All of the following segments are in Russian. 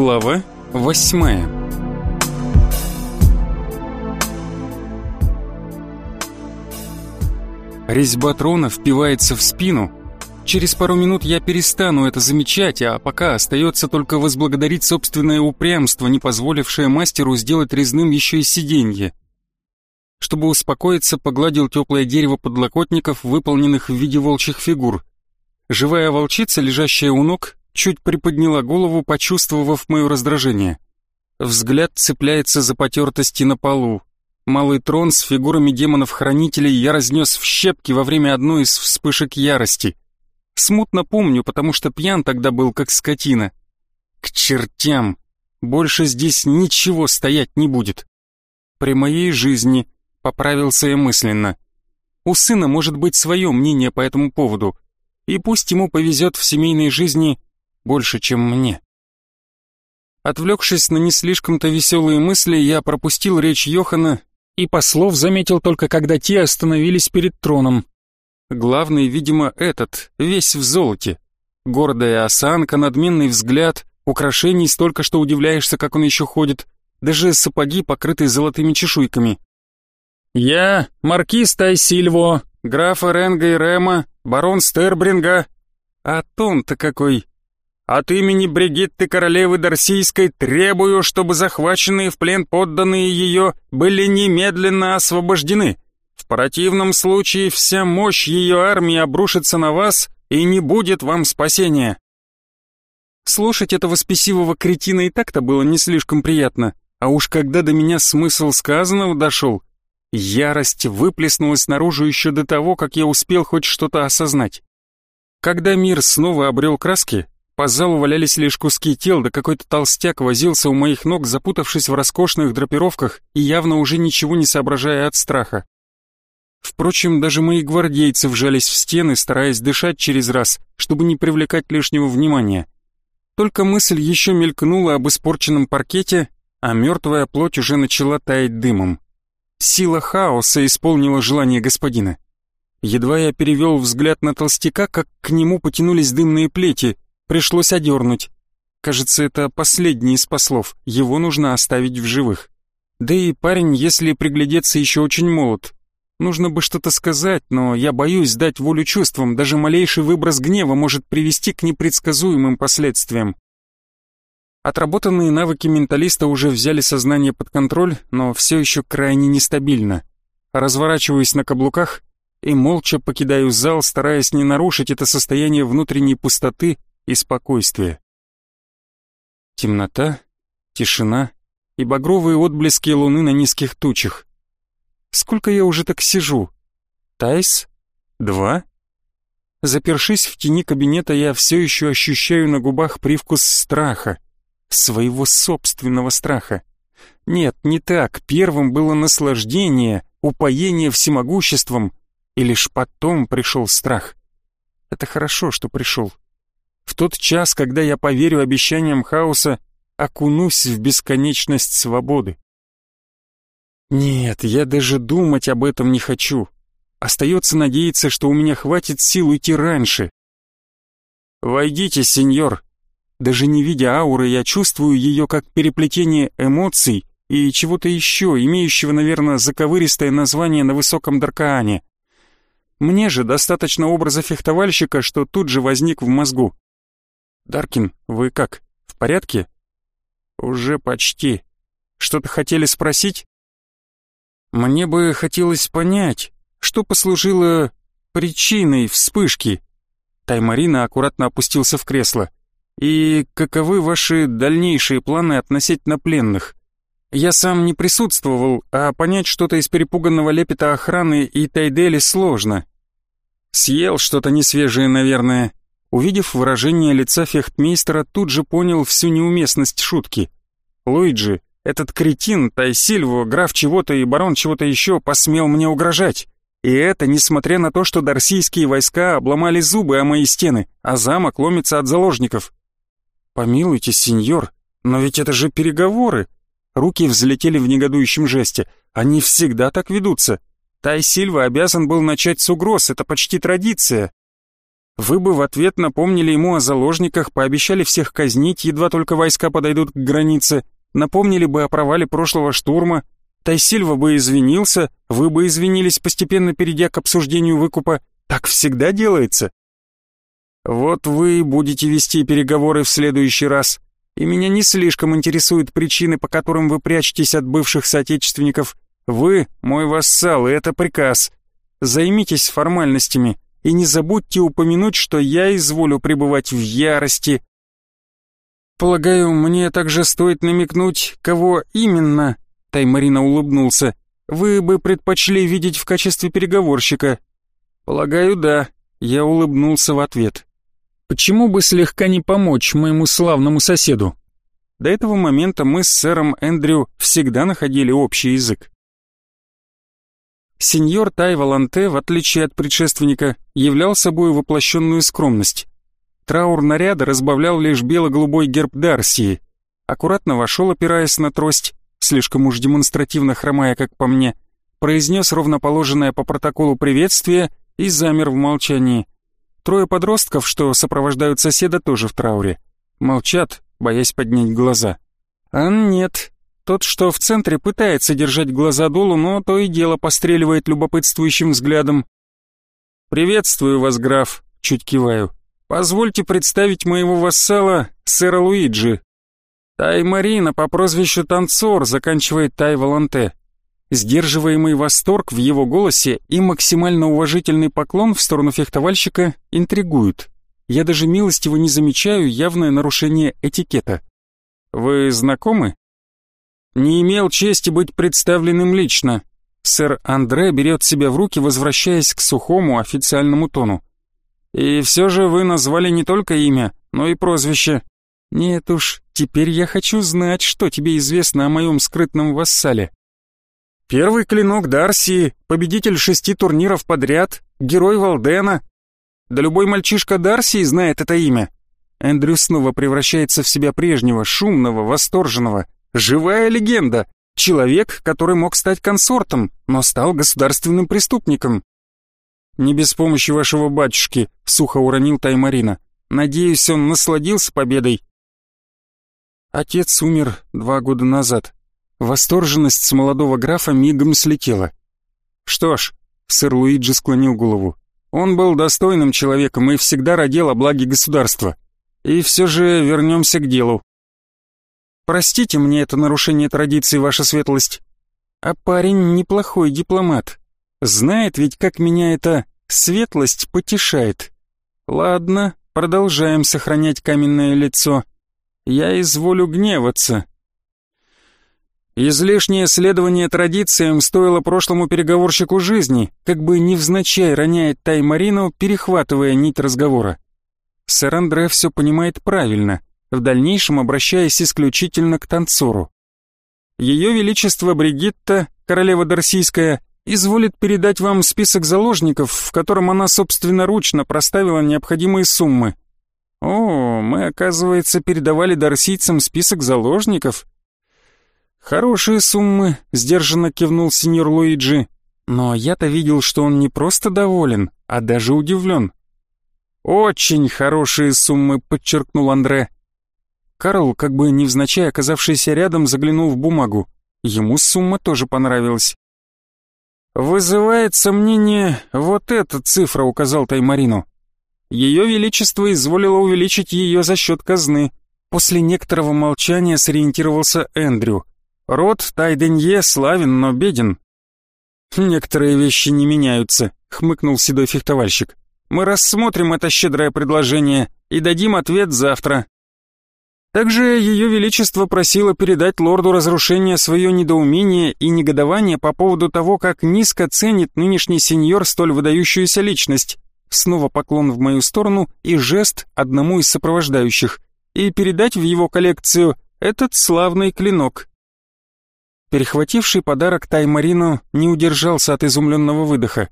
Глава восьмая Резьба трона впивается в спину. Через пару минут я перестану это замечать, а пока остается только возблагодарить собственное упрямство, не позволившее мастеру сделать резным еще и сиденье. Чтобы успокоиться, погладил теплое дерево подлокотников, выполненных в виде волчьих фигур. Живая волчица, лежащая у ног, чуть приподняла голову, почувствовав мое раздражение. Взгляд цепляется за потертости на полу. Малый трон с фигурами демонов-хранителей я разнес в щепки во время одной из вспышек ярости. Смутно помню, потому что пьян тогда был, как скотина. К чертям! Больше здесь ничего стоять не будет. При моей жизни поправился я мысленно. У сына может быть свое мнение по этому поводу, и пусть ему повезет в семейной жизни больше, чем мне. Отвлекшись на не слишком-то веселые мысли, я пропустил речь Йохана и послов заметил только, когда те остановились перед троном. Главный, видимо, этот, весь в золоте. Гордая осанка, надменный взгляд, украшений столько, что удивляешься, как он еще ходит, даже сапоги, покрытые золотыми чешуйками. «Я, маркиз Тайсильво, граф Ренга и Рема, барон Стербринга. А тон-то какой! От имени Бригитты королевы Дарсийской требую, чтобы захваченные в плен подданные ее были немедленно освобождены. В противном случае вся мощь ее армии обрушится на вас, и не будет вам спасения. Слушать этого спесивого кретина и так-то было не слишком приятно, а уж когда до меня смысл сказанного дошел, ярость выплеснулась наружу еще до того, как я успел хоть что-то осознать. Когда мир снова обрел краски, по залу валялись лишь куски тел, да какой-то толстяк возился у моих ног, запутавшись в роскошных драпировках и явно уже ничего не соображая от страха. Впрочем, даже мои гвардейцы вжались в стены, стараясь дышать через раз, чтобы не привлекать лишнего внимания. Только мысль еще мелькнула об испорченном паркете, а мертвая плоть уже начала таять дымом. Сила хаоса исполнила желание господина. Едва я перевел взгляд на толстяка, как к нему потянулись дымные плети, Пришлось одернуть. Кажется, это последний из послов, его нужно оставить в живых. Да и парень, если приглядеться, еще очень молод. Нужно бы что-то сказать, но я боюсь дать волю чувствам, даже малейший выброс гнева может привести к непредсказуемым последствиям. Отработанные навыки менталиста уже взяли сознание под контроль, но все еще крайне нестабильно. Разворачиваюсь на каблуках и молча покидаю зал, стараясь не нарушить это состояние внутренней пустоты и спокойствие. Темнота, тишина и багровые отблески луны на низких тучах. Сколько я уже так сижу? Тайс? Два? Запершись в тени кабинета, я все еще ощущаю на губах привкус страха. Своего собственного страха. Нет, не так. Первым было наслаждение, упоение всемогуществом, и лишь потом пришел страх. Это хорошо, что пришел. В тот час, когда я поверю обещаниям хаоса, окунусь в бесконечность свободы. Нет, я даже думать об этом не хочу. Остается надеяться, что у меня хватит сил уйти раньше. «Войдите, сеньор!» Даже не видя ауры, я чувствую ее как переплетение эмоций и чего-то еще, имеющего, наверное, заковыристое название на высоком Даркаане. Мне же достаточно образа фехтовальщика, что тут же возник в мозгу. «Даркин, вы как, в порядке?» «Уже почти. Что-то хотели спросить?» «Мне бы хотелось понять, что послужило причиной вспышки?» Таймарина аккуратно опустился в кресло. «И каковы ваши дальнейшие планы относительно пленных?» Я сам не присутствовал, а понять что-то из перепуганного лепета охраны и Тайдели сложно. Съел что-то несвежее, наверное. Увидев выражение лица фехтмейстера, тут же понял всю неуместность шутки. Луиджи, этот кретин, Тайсильво, граф чего-то и барон чего-то еще посмел мне угрожать. И это несмотря на то, что дарсийские войска обломали зубы о мои стены, а замок ломится от заложников. Помилуйте, сеньор, но ведь это же переговоры. Руки взлетели в негодующем жесте. Они всегда так ведутся. Тай Сильва обязан был начать с угроз, это почти традиция. Вы бы в ответ напомнили ему о заложниках, пообещали всех казнить, едва только войска подойдут к границе, напомнили бы о провале прошлого штурма, Тайсильва бы извинился, вы бы извинились, постепенно перейдя к обсуждению выкупа. Так всегда делается. Вот вы будете вести переговоры в следующий раз, и меня не слишком интересуют причины, по которым вы прячетесь от бывших соотечественников. Вы мой вассал, и это приказ. Займитесь формальностями и не забудьте упомянуть, что я изволю пребывать в ярости. Полагаю, мне также стоит намекнуть, кого именно Таймарина улыбнулся. «Вы бы предпочли видеть в качестве переговорщика?» «Полагаю, да». Я улыбнулся в ответ. «Почему бы слегка не помочь моему славному соседу?» До этого момента мы с сэром Эндрю всегда находили общий язык. Сеньор Тай Валанте, в отличие от предшественника, являл собой воплощенную скромность. Траур наряда разбавлял лишь бело-голубой герб Дарсии. Аккуратно вошел, опираясь на трость, слишком уж демонстративно хромая, как по мне, произнес ровно положенное по протоколу приветствие и замер в молчании. Трое подростков, что сопровождают соседа, тоже в трауре. Молчат, боясь поднять глаза. А нет, тот, что в центре, пытается держать глаза долу, но то и дело постреливает любопытствующим взглядом. «Приветствую вас, граф», — чуть киваю. «Позвольте представить моего вассала, сэра Луиджи, Тай Марина по прозвищу Танцор заканчивает Тай Воланте. Сдерживаемый восторг в его голосе и максимально уважительный поклон в сторону фехтовальщика интригуют. Я даже милостиво не замечаю явное нарушение этикета. Вы знакомы? Не имел чести быть представленным лично. Сэр Андре берет себя в руки, возвращаясь к сухому официальному тону. И все же вы назвали не только имя, но и прозвище. Нет уж, теперь я хочу знать, что тебе известно о моем скрытном вассале. Первый клинок Дарси, победитель шести турниров подряд, герой Валдена. Да любой мальчишка Дарси знает это имя. Эндрю снова превращается в себя прежнего, шумного, восторженного. Живая легенда. Человек, который мог стать консортом, но стал государственным преступником. «Не без помощи вашего батюшки», — сухо уронил Таймарина. «Надеюсь, он насладился победой Отец умер два года назад. Восторженность с молодого графа мигом слетела. Что ж, сэр Луиджи склонил голову. Он был достойным человеком и всегда родил о благе государства. И все же вернемся к делу. Простите мне это нарушение традиций, ваша светлость. А парень неплохой дипломат. Знает ведь, как меня эта светлость потешает. Ладно, продолжаем сохранять каменное лицо я изволю гневаться. Излишнее следование традициям стоило прошлому переговорщику жизни, как бы невзначай роняет Таймарину, перехватывая нить разговора. Сэр Андре все понимает правильно, в дальнейшем обращаясь исключительно к танцору. Ее Величество Бригитта, королева Дарсийская, изволит передать вам список заложников, в котором она собственноручно проставила необходимые суммы. «О, мы, оказывается, передавали дарсийцам список заложников». «Хорошие суммы», — сдержанно кивнул сеньор Луиджи. «Но я-то видел, что он не просто доволен, а даже удивлен». «Очень хорошие суммы», — подчеркнул Андре. Карл, как бы невзначай оказавшийся рядом, заглянул в бумагу. Ему сумма тоже понравилась. «Вызывает сомнение вот эта цифра», — указал Таймарину. Ее Величество изволило увеличить ее за счет казны. После некоторого молчания сориентировался Эндрю. Род Тайденье славен, но беден. «Некоторые вещи не меняются», — хмыкнул седой фехтовальщик. «Мы рассмотрим это щедрое предложение и дадим ответ завтра». Также Ее Величество просило передать лорду разрушения свое недоумение и негодование по поводу того, как низко ценит нынешний сеньор столь выдающуюся личность. Снова поклон в мою сторону и жест одному из сопровождающих, и передать в его коллекцию этот славный клинок. Перехвативший подарок Таймарину не удержался от изумленного выдоха.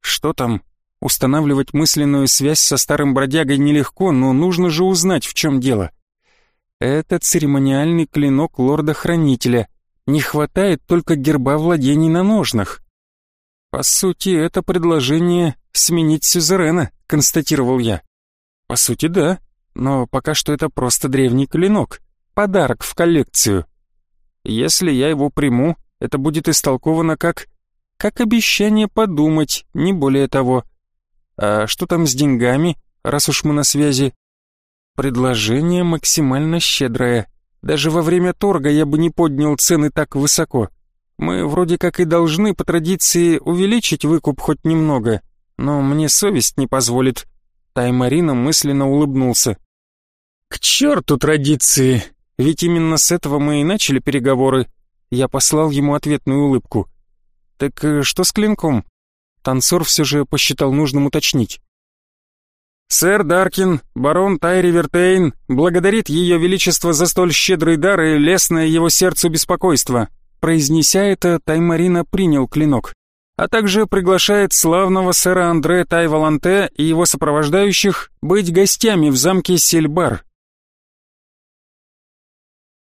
Что там? Устанавливать мысленную связь со старым бродягой нелегко, но нужно же узнать, в чем дело. Это церемониальный клинок лорда-хранителя. Не хватает только герба владений на ножнах. По сути, это предложение сменить сюзерена», — констатировал я. «По сути, да, но пока что это просто древний клинок, подарок в коллекцию. Если я его приму, это будет истолковано как... как обещание подумать, не более того. А что там с деньгами, раз уж мы на связи?» «Предложение максимально щедрое. Даже во время торга я бы не поднял цены так высоко. Мы вроде как и должны по традиции увеличить выкуп хоть немного, но мне совесть не позволит. Таймарина мысленно улыбнулся. К черту традиции, ведь именно с этого мы и начали переговоры. Я послал ему ответную улыбку. Так э, что с клинком? Танцор все же посчитал нужным уточнить. Сэр Даркин, барон Тайри Вертейн, благодарит ее величество за столь щедрый дар и лестное его сердцу беспокойство. Произнеся это, Таймарина принял клинок, а также приглашает славного сэра Андре Тайваланте и его сопровождающих быть гостями в замке Сельбар.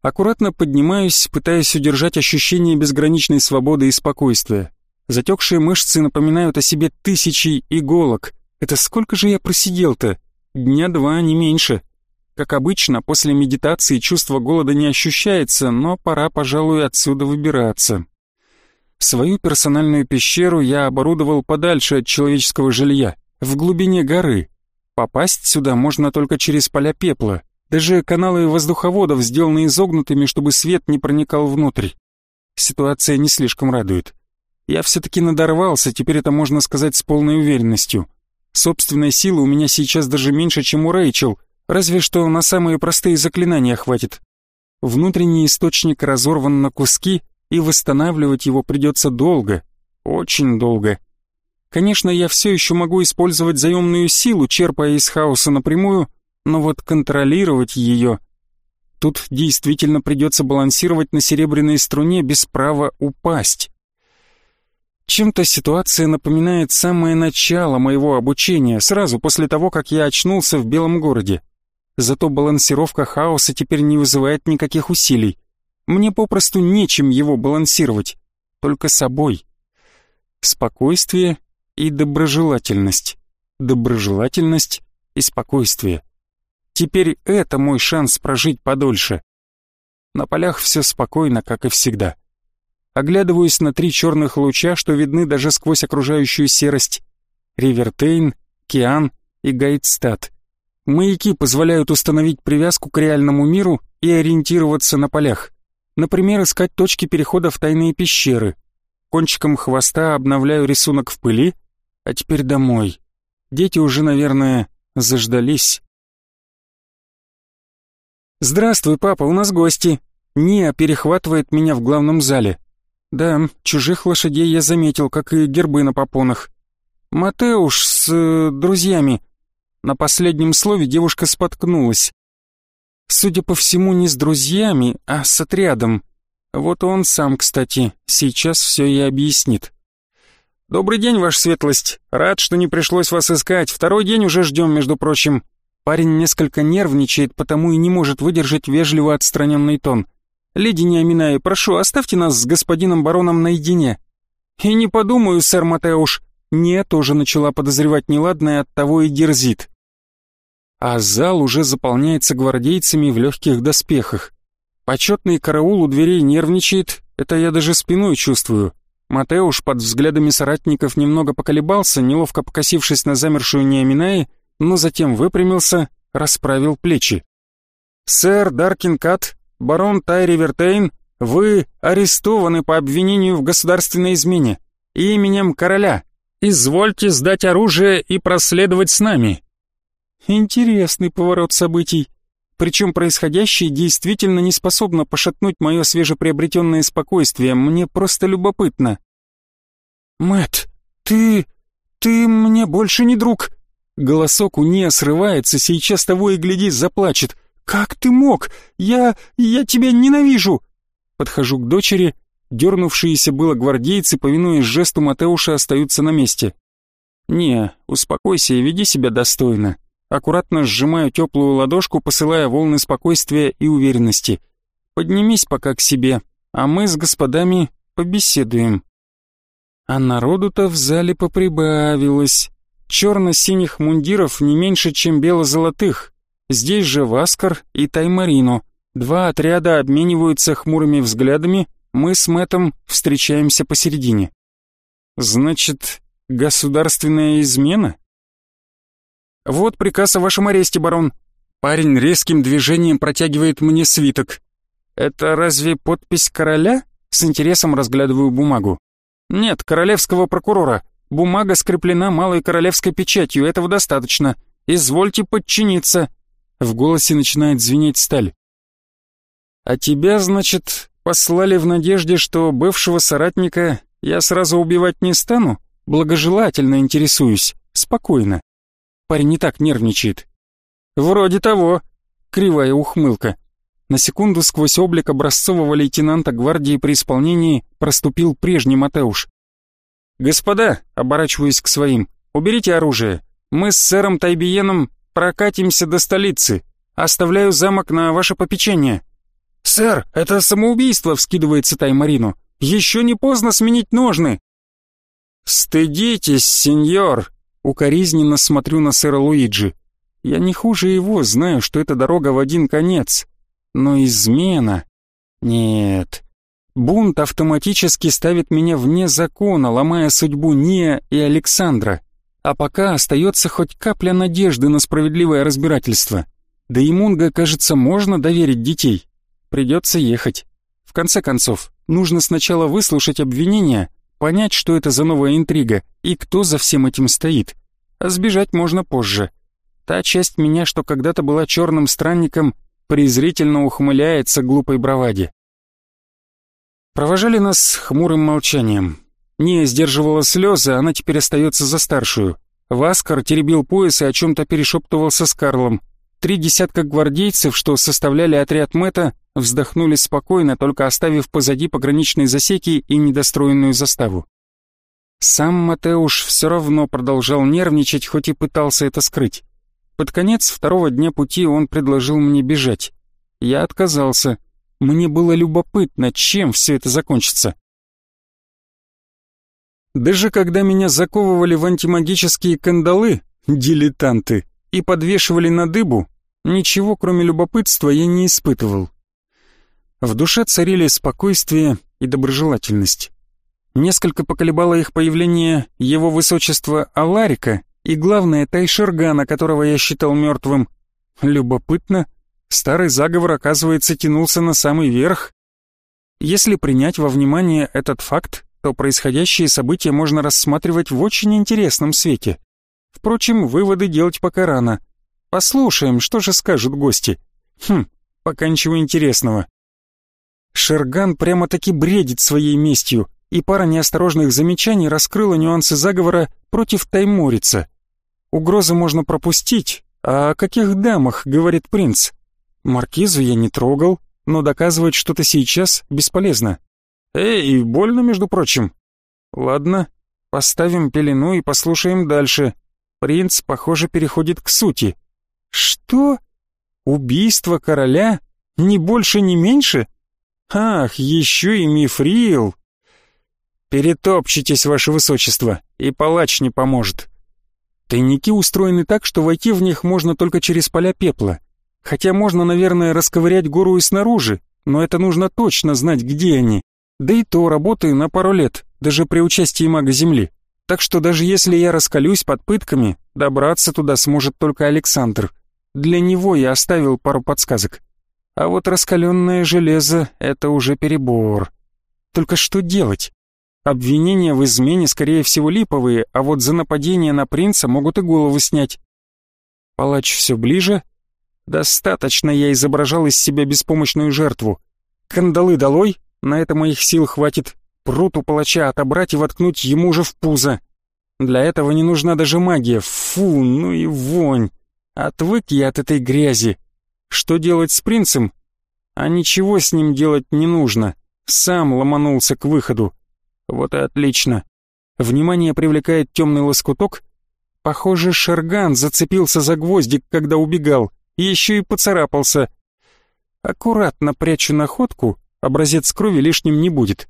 Аккуратно поднимаюсь, пытаясь удержать ощущение безграничной свободы и спокойствия. Затекшие мышцы напоминают о себе тысячи иголок. Это сколько же я просидел-то? Дня два, не меньше. Как обычно, после медитации чувство голода не ощущается, но пора, пожалуй, отсюда выбираться. Свою персональную пещеру я оборудовал подальше от человеческого жилья, в глубине горы. Попасть сюда можно только через поля пепла. Даже каналы воздуховодов сделаны изогнутыми, чтобы свет не проникал внутрь. Ситуация не слишком радует. Я все-таки надорвался, теперь это можно сказать с полной уверенностью. Собственной силы у меня сейчас даже меньше, чем у Рэйчел — Разве что на самые простые заклинания хватит. Внутренний источник разорван на куски, и восстанавливать его придется долго, очень долго. Конечно, я все еще могу использовать заемную силу, черпая из хаоса напрямую, но вот контролировать ее... Тут действительно придется балансировать на серебряной струне без права упасть. Чем-то ситуация напоминает самое начало моего обучения, сразу после того, как я очнулся в Белом городе. Зато балансировка хаоса теперь не вызывает никаких усилий. Мне попросту нечем его балансировать, только собой. Спокойствие и доброжелательность. Доброжелательность и спокойствие. Теперь это мой шанс прожить подольше. На полях все спокойно, как и всегда. Оглядываюсь на три черных луча, что видны даже сквозь окружающую серость. Ривертейн, Киан и Гайтстад. Маяки позволяют установить привязку к реальному миру и ориентироваться на полях. Например, искать точки перехода в тайные пещеры. Кончиком хвоста обновляю рисунок в пыли, а теперь домой. Дети уже, наверное, заждались. «Здравствуй, папа, у нас гости!» Ния перехватывает меня в главном зале. Да, чужих лошадей я заметил, как и гербы на попонах. Матеуш с э, друзьями. На последнем слове девушка споткнулась. Судя по всему, не с друзьями, а с отрядом. Вот он сам, кстати, сейчас все и объяснит. «Добрый день, ваша светлость. Рад, что не пришлось вас искать. Второй день уже ждем, между прочим». Парень несколько нервничает, потому и не может выдержать вежливо отстраненный тон. «Леди Неаминая, прошу, оставьте нас с господином бароном наедине». «И не подумаю, сэр Матеуш. Не тоже начала подозревать неладное, оттого и дерзит. А зал уже заполняется гвардейцами в легких доспехах. Почетный караул у дверей нервничает, это я даже спиной чувствую. Матеуш под взглядами соратников немного поколебался, неловко покосившись на замершую Неаминаи, но затем выпрямился, расправил плечи. «Сэр Даркин Кат, барон Тайри Вертейн, вы арестованы по обвинению в государственной измене именем короля. Извольте сдать оружие и проследовать с нами». Интересный поворот событий. Причем происходящее действительно не способно пошатнуть мое свежеприобретенное спокойствие. Мне просто любопытно. Мэт, ты... ты мне больше не друг. Голосок у нее срывается, сейчас того и гляди, заплачет. «Как ты мог? Я... я тебя ненавижу!» Подхожу к дочери, Дернувшиеся было гвардейцы, повинуясь жесту Матеуша, остаются на месте. «Не, успокойся и веди себя достойно». Аккуратно сжимаю теплую ладошку, посылая волны спокойствия и уверенности. «Поднимись пока к себе, а мы с господами побеседуем». А народу-то в зале поприбавилось. Черно-синих мундиров не меньше, чем бело-золотых. Здесь же Васкар и Таймарино. Два отряда обмениваются хмурыми взглядами, мы с Мэтом встречаемся посередине. Значит, государственная измена? Вот приказ о вашем аресте, барон. Парень резким движением протягивает мне свиток. Это разве подпись короля? С интересом разглядываю бумагу. Нет, королевского прокурора. Бумага скреплена малой королевской печатью, этого достаточно. Извольте подчиниться. В голосе начинает звенеть сталь. А тебя, значит, послали в надежде, что бывшего соратника я сразу убивать не стану? Благожелательно интересуюсь, спокойно. Парень не так нервничает. Вроде того. Кривая ухмылка. На секунду сквозь облик образцового лейтенанта гвардии при исполнении проступил прежний Матеуш. «Господа», — оборачиваясь к своим, — «уберите оружие. Мы с сэром Тайбиеном прокатимся до столицы. Оставляю замок на ваше попечение». «Сэр, это самоубийство!» — вскидывается Таймарину. «Еще не поздно сменить ножны!» «Стыдитесь, сеньор!» — укоризненно смотрю на сэра Луиджи. «Я не хуже его, знаю, что это дорога в один конец. Но измена... Нет. Бунт автоматически ставит меня вне закона, ломая судьбу Ния и Александра. А пока остается хоть капля надежды на справедливое разбирательство. Да и Мунга, кажется, можно доверить детей. Придется ехать. В конце концов, нужно сначала выслушать обвинения, понять, что это за новая интрига и кто за всем этим стоит. А сбежать можно позже. Та часть меня, что когда-то была черным странником, презрительно ухмыляется глупой браваде. Провожали нас хмурым молчанием. Не сдерживала слезы, она теперь остается за старшую. Васкар теребил пояс и о чем-то перешептывался с Карлом. Три десятка гвардейцев, что составляли отряд Мэта, вздохнули спокойно, только оставив позади пограничные засеки и недостроенную заставу. Сам Матеуш все равно продолжал нервничать, хоть и пытался это скрыть. Под конец второго дня пути он предложил мне бежать. Я отказался. Мне было любопытно, чем все это закончится. Даже когда меня заковывали в антимагические кандалы, дилетанты, и подвешивали на дыбу, ничего кроме любопытства я не испытывал. В душе царили спокойствие и доброжелательность. Несколько поколебало их появление его высочества Аларика и, главное, Тайшергана, которого я считал мертвым. Любопытно, старый заговор, оказывается, тянулся на самый верх. Если принять во внимание этот факт, то происходящие события можно рассматривать в очень интересном свете. Впрочем, выводы делать пока рано. Послушаем, что же скажут гости. Хм, пока ничего интересного. Шерган прямо-таки бредит своей местью, и пара неосторожных замечаний раскрыла нюансы заговора против Тайморица. Угрозы можно пропустить, а о каких дамах, говорит принц? Маркизу я не трогал, но доказывать что-то сейчас бесполезно. Эй, больно, между прочим. Ладно, поставим пелену и послушаем дальше. Принц, похоже, переходит к сути. Что? Убийство короля? Ни больше, ни меньше? Ах, еще и мифрил. Перетопчитесь, ваше высочество, и палач не поможет. Тайники устроены так, что войти в них можно только через поля пепла. Хотя можно, наверное, расковырять гору и снаружи, но это нужно точно знать, где они. Да и то работаю на пару лет, даже при участии мага Земли. Так что даже если я раскалюсь под пытками, добраться туда сможет только Александр. Для него я оставил пару подсказок. А вот раскаленное железо — это уже перебор. Только что делать? Обвинения в измене, скорее всего, липовые, а вот за нападение на принца могут и голову снять. Палач все ближе. Достаточно я изображал из себя беспомощную жертву. Кандалы долой, на это моих сил хватит прут у палача отобрать и воткнуть ему же в пузо. Для этого не нужна даже магия. Фу, ну и вонь. Отвык я от этой грязи. Что делать с принцем? А ничего с ним делать не нужно. Сам ломанулся к выходу. Вот и отлично. Внимание привлекает темный лоскуток. Похоже, Шерган зацепился за гвоздик, когда убегал. Еще и поцарапался. Аккуратно прячу находку, образец крови лишним не будет.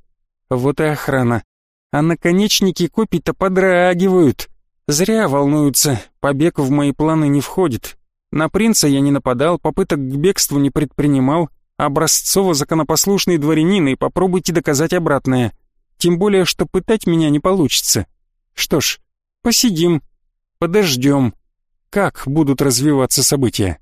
Вот и охрана. А наконечники копий-то подрагивают. Зря волнуются, побег в мои планы не входит. На принца я не нападал, попыток к бегству не предпринимал, образцово законопослушный дворянин, и попробуйте доказать обратное. Тем более, что пытать меня не получится. Что ж, посидим, подождем, как будут развиваться события.